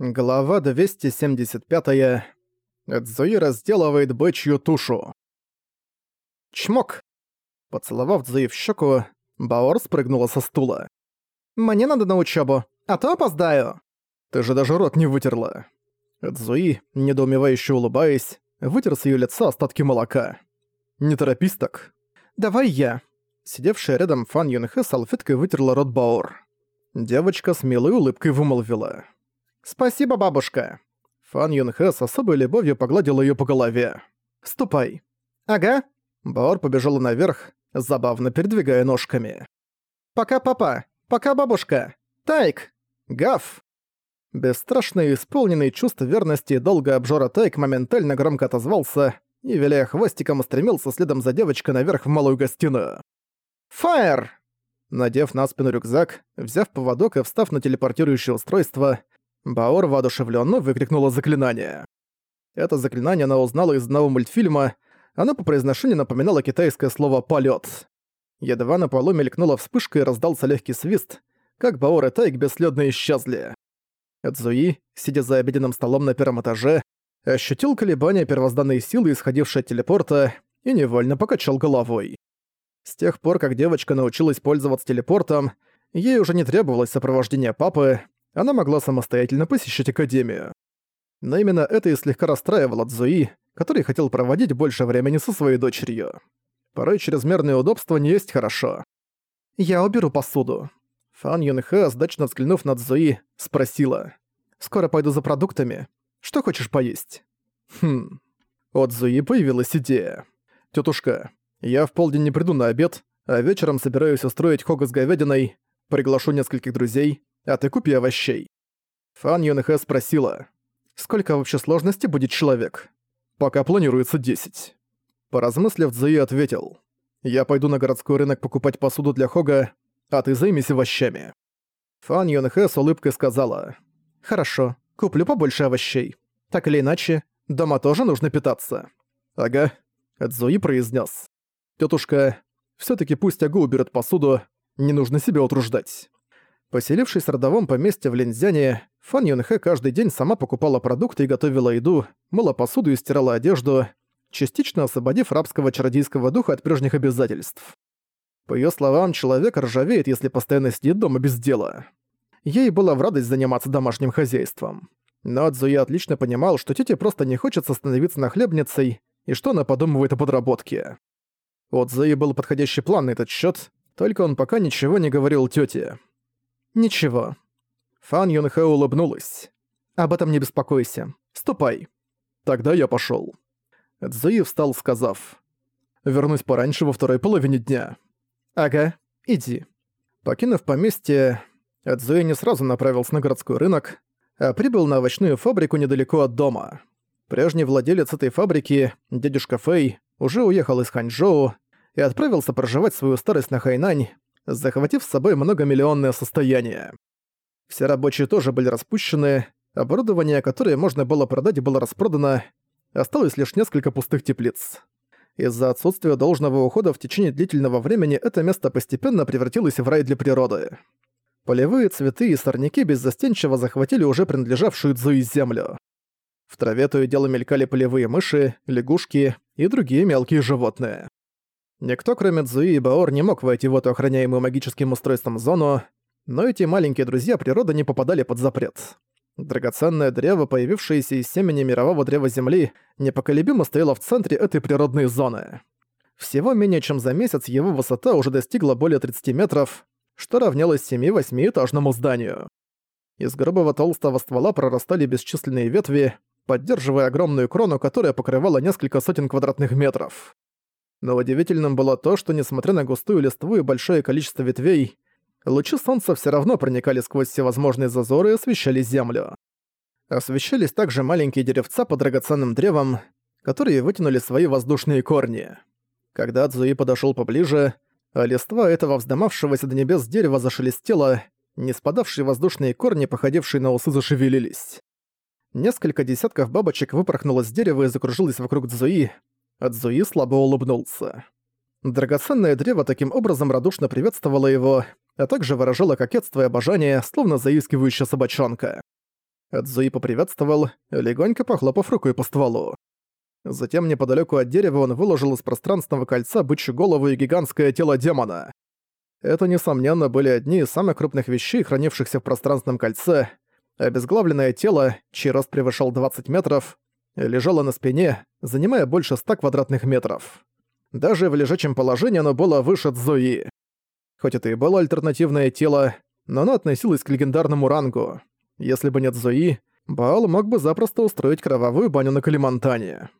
Глава 275. Цзуи разделывает бычью тушу. Чмок! Поцеловав Цзуи в щеку, Баор спрыгнула со стула. «Мне надо на учебу, а то опоздаю!» «Ты же даже рот не вытерла!» Цзуи, недоумевающе улыбаясь, вытер с её лица остатки молока. «Не торопись так!» «Давай я!» Сидевшая рядом Фан Юнхэ салфеткой вытерла рот Баор. Девочка с милой улыбкой вымолвила. «Спасибо, бабушка!» Фан Юнхэ с особой любовью погладил её по голове. «Ступай!» «Ага!» Баор побежала наверх, забавно передвигая ножками. «Пока, папа! Пока, бабушка! Тайк! Гав!» Бесстрашный, исполненный чувств верности и долго обжора Тайк моментально громко отозвался и, виляя хвостиком, устремился следом за девочкой наверх в малую гостиную. «Фаер!» Надев на спину рюкзак, взяв поводок и встав на телепортирующее устройство, Баор воодушевленно выкрикнула заклинание. Это заклинание она узнала из одного мультфильма, оно по произношению напоминало китайское слово «полет». Едва на полу мелькнула вспышка и раздался легкий свист, как Баор и Тайк бесследно исчезли. Эдзуи, сидя за обеденным столом на первом этаже, ощутил колебания первозданной силы, исходившей от телепорта, и невольно покачал головой. С тех пор, как девочка научилась пользоваться телепортом, ей уже не требовалось сопровождение папы, она могла самостоятельно посещать Академию. Но именно это и слегка расстраивало Цзуи, который хотел проводить больше времени со своей дочерью. Порой чрезмерное удобство не есть хорошо. «Я уберу посуду». Фан Юнхэ, сдачно взглянув на Цзуи, спросила. «Скоро пойду за продуктами. Что хочешь поесть?» «Хм...» У Цзуи появилась идея. «Тётушка, я в полдень не приду на обед, а вечером собираюсь устроить хога с говядиной, приглашу нескольких друзей, а ты купи овощей». Фан Юнхэ спросила, «Сколько в общей сложности будет человек?» «Пока планируется 10». Поразмыслив, Цзуи ответил, «Я пойду на городской рынок покупать посуду для Хога, а ты займись овощами». Фан Юнхэ с улыбкой сказала, «Хорошо, куплю побольше овощей. Так или иначе, дома тоже нужно питаться». «Ага», — Цзуи произнес. «Тётушка, всё таки пусть Агу уберет посуду, не нужно себя утруждать». Поселившись в родовом поместье в Линзяне, Фан Юнхэ каждый день сама покупала продукты и готовила еду, мыла посуду и стирала одежду, частично освободив рабского чародейского духа от прежних обязательств. По её словам, человек ржавеет, если постоянно сидит дома без дела. Ей было в радость заниматься домашним хозяйством. Но Адзуя отлично понимал, что тете просто не хочется становиться нахлебницей, и что она подумывает о подработке. У Адзуи был подходящий план на этот счёт, только он пока ничего не говорил тёте. «Ничего». Фан Юнхэ улыбнулась. «Об этом не беспокойся. Ступай». «Тогда я пошёл». Цзуи встал, сказав. «Вернусь пораньше во второй половине дня». «Ага, иди». Покинув поместье, Цзуи не сразу направился на городской рынок, а прибыл на овощную фабрику недалеко от дома. Прежний владелец этой фабрики, дядюшка Фэй, уже уехал из Ханчжоу и отправился проживать свою старость на Хайнань, захватив с собой многомиллионное состояние. Все рабочие тоже были распущены, оборудование, которое можно было продать, было распродано, осталось лишь несколько пустых теплиц. Из-за отсутствия должного ухода в течение длительного времени это место постепенно превратилось в рай для природы. Полевые цветы и сорняки беззастенчиво захватили уже принадлежавшую Цзуи землю. В траве то и дело мелькали полевые мыши, лягушки и другие мелкие животные. Никто, кроме Цзуи и Баор, не мог войти в эту охраняемую магическим устройством зону, но эти маленькие друзья природы не попадали под запрет. Драгоценное древо, появившееся из семени мирового древа Земли, непоколебимо стояло в центре этой природной зоны. Всего менее чем за месяц его высота уже достигла более 30 метров, что равнялось 7-8-этажному зданию. Из грубого толстого ствола прорастали бесчисленные ветви, поддерживая огромную крону, которая покрывала несколько сотен квадратных метров. Но удивительным было то, что несмотря на густую листву и большое количество ветвей, лучи солнца все равно проникали сквозь всевозможные зазоры и освещали землю. Освещались также маленькие деревца под драгоценным древом, которые вытянули свои воздушные корни. Когда Цзуи подошел поближе, а листва этого вздымавшегося до небес дерева зашелестело, не спадавшие воздушные корни, походившие на усы, зашевелились. Несколько десятков бабочек выпорхнуло с дерева и закружилось вокруг Цзуи, Адзуи слабо улыбнулся. Драгоценное древо таким образом радушно приветствовало его, а также выражало кокетство и обожание, словно заискивающая собачонка. Эдзуи поприветствовал, легонько похлопав рукой по стволу. Затем неподалеку от дерева он выложил из пространственного кольца бычью голову и гигантское тело демона. Это, несомненно, были одни из самых крупных вещей, хранившихся в пространственном кольце. Обезглавленное тело, чей рост превышал 20 метров, лежало на спине, занимая больше 100 квадратных метров. Даже в лежачем положении оно было выше Цзуи. Хоть это и было альтернативное тело, но оно относилось к легендарному рангу. Если бы нет Зои, Баал мог бы запросто устроить кровавую баню на Калимантане.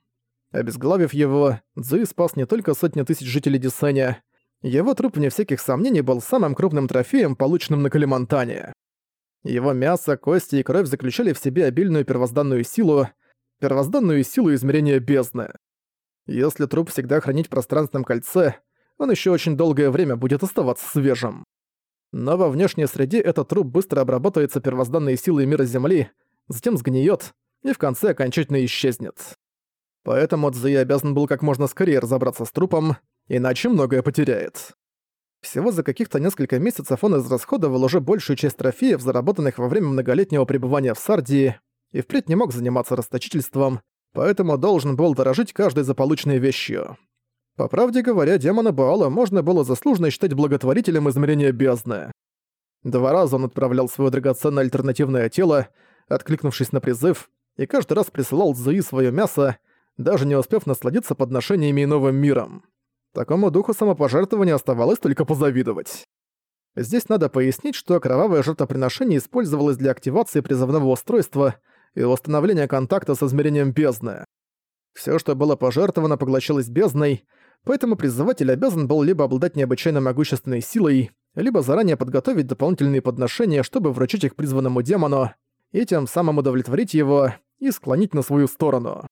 Обезглавив его, Цзуи спас не только сотни тысяч жителей Дисеня, его труп, вне всяких сомнений, был самым крупным трофеем, полученным на Калимантане. Его мясо, кости и кровь заключали в себе обильную первозданную силу, первозданную силу измерения бездны. Если труп всегда хранить в пространственном кольце, он еще очень долгое время будет оставаться свежим. Но во внешней среде этот труп быстро обработается первозданной силой мира Земли, затем сгниет и в конце окончательно исчезнет. Поэтому Цзуи обязан был как можно скорее разобраться с трупом, иначе многое потеряет. Всего за каких-то несколько месяцев он израсходовал уже большую часть трофеев, заработанных во время многолетнего пребывания в Сардии, и впредь не мог заниматься расточительством, поэтому должен был дорожить каждой заполученной вещью. По правде говоря, демона Баала можно было заслуженно считать благотворителем измерения бездны. Два раза он отправлял свое драгоценное альтернативное тело, откликнувшись на призыв, и каждый раз присылал Зуи свое мясо, даже не успев насладиться подношениями и новым миром. Такому духу самопожертвования оставалось только позавидовать. Здесь надо пояснить, что кровавое жертвоприношение использовалось для активации призывного устройства и установления контакта с измерением бездны. Все, что было пожертвовано, поглощалось бездной, поэтому призыватель обязан был либо обладать необычайно могущественной силой, либо заранее подготовить дополнительные подношения, чтобы вручить их призванному демону, и тем самым удовлетворить его и склонить на свою сторону.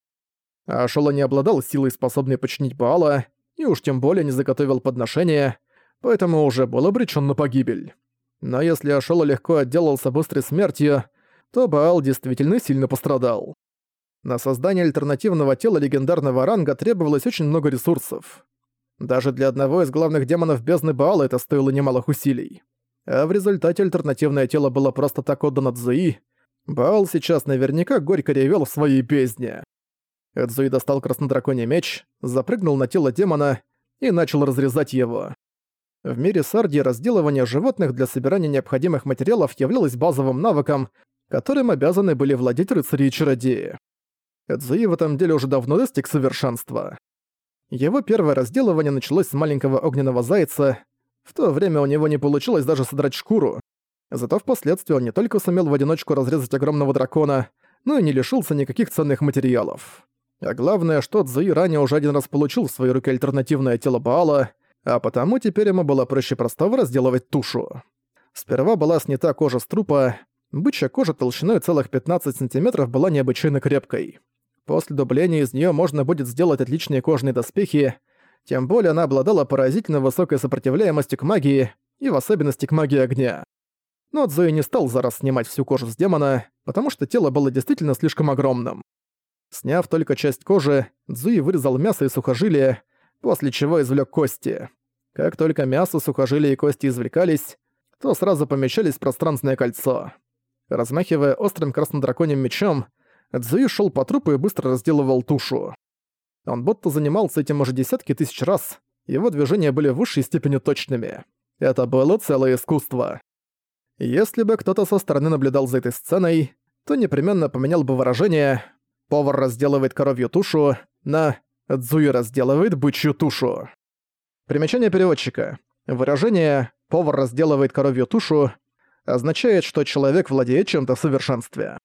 А Шола не обладал силой, способной починить Баала, и уж тем более не заготовил подношения, поэтому уже был обречен на погибель. Но если Ашола легко отделался быстрой смертью, то Баал действительно сильно пострадал. На создание альтернативного тела легендарного ранга требовалось очень много ресурсов. Даже для одного из главных демонов бездны Баала это стоило немалых усилий. А в результате альтернативное тело было просто так отдано Цзуи. Баал сейчас наверняка горько ревел в своей бездне. Эдзуи достал краснодраконий меч, запрыгнул на тело демона и начал разрезать его. В мире Сардии разделывание животных для собирания необходимых материалов являлось базовым навыком, которым обязаны были владеть рыцари и чародеи. Эдзуи в этом деле уже давно достиг совершенства. Его первое разделывание началось с маленького огненного зайца. В то время у него не получилось даже содрать шкуру. Зато впоследствии он не только сумел в одиночку разрезать огромного дракона, но и не лишился никаких ценных материалов. А главное, что Цзуи ранее уже один раз получил в своей руке альтернативное тело Баала, а потому теперь ему было проще простого разделывать тушу. Сперва была снята кожа с трупа, бычья кожа толщиной целых 15 сантиметров была необычайно крепкой. После дубления из нее можно будет сделать отличные кожные доспехи, тем более она обладала поразительно высокой сопротивляемостью к магии, и в особенности к магии огня. Но Цзуи не стал за раз снимать всю кожу с демона, потому что тело было действительно слишком огромным. Сняв только часть кожи, Цзуи вырезал мясо и сухожилия, после чего извлек кости. Как только мясо, сухожилия и кости извлекались, то сразу помещались в пространственное кольцо. Размахивая острым краснодраконьим мечом, Цзуи шел по трупу и быстро разделывал тушу. Он будто занимался этим уже десятки тысяч раз, его движения были в высшей степени точными. Это было целое искусство. Если бы кто-то со стороны наблюдал за этой сценой, то непременно поменял бы выражение «повар разделывает коровью тушу» на «Цзуи разделывает бычью тушу». Примечание переводчика. Выражение «повар разделывает коровью тушу» означает, что человек владеет чем-то в совершенстве.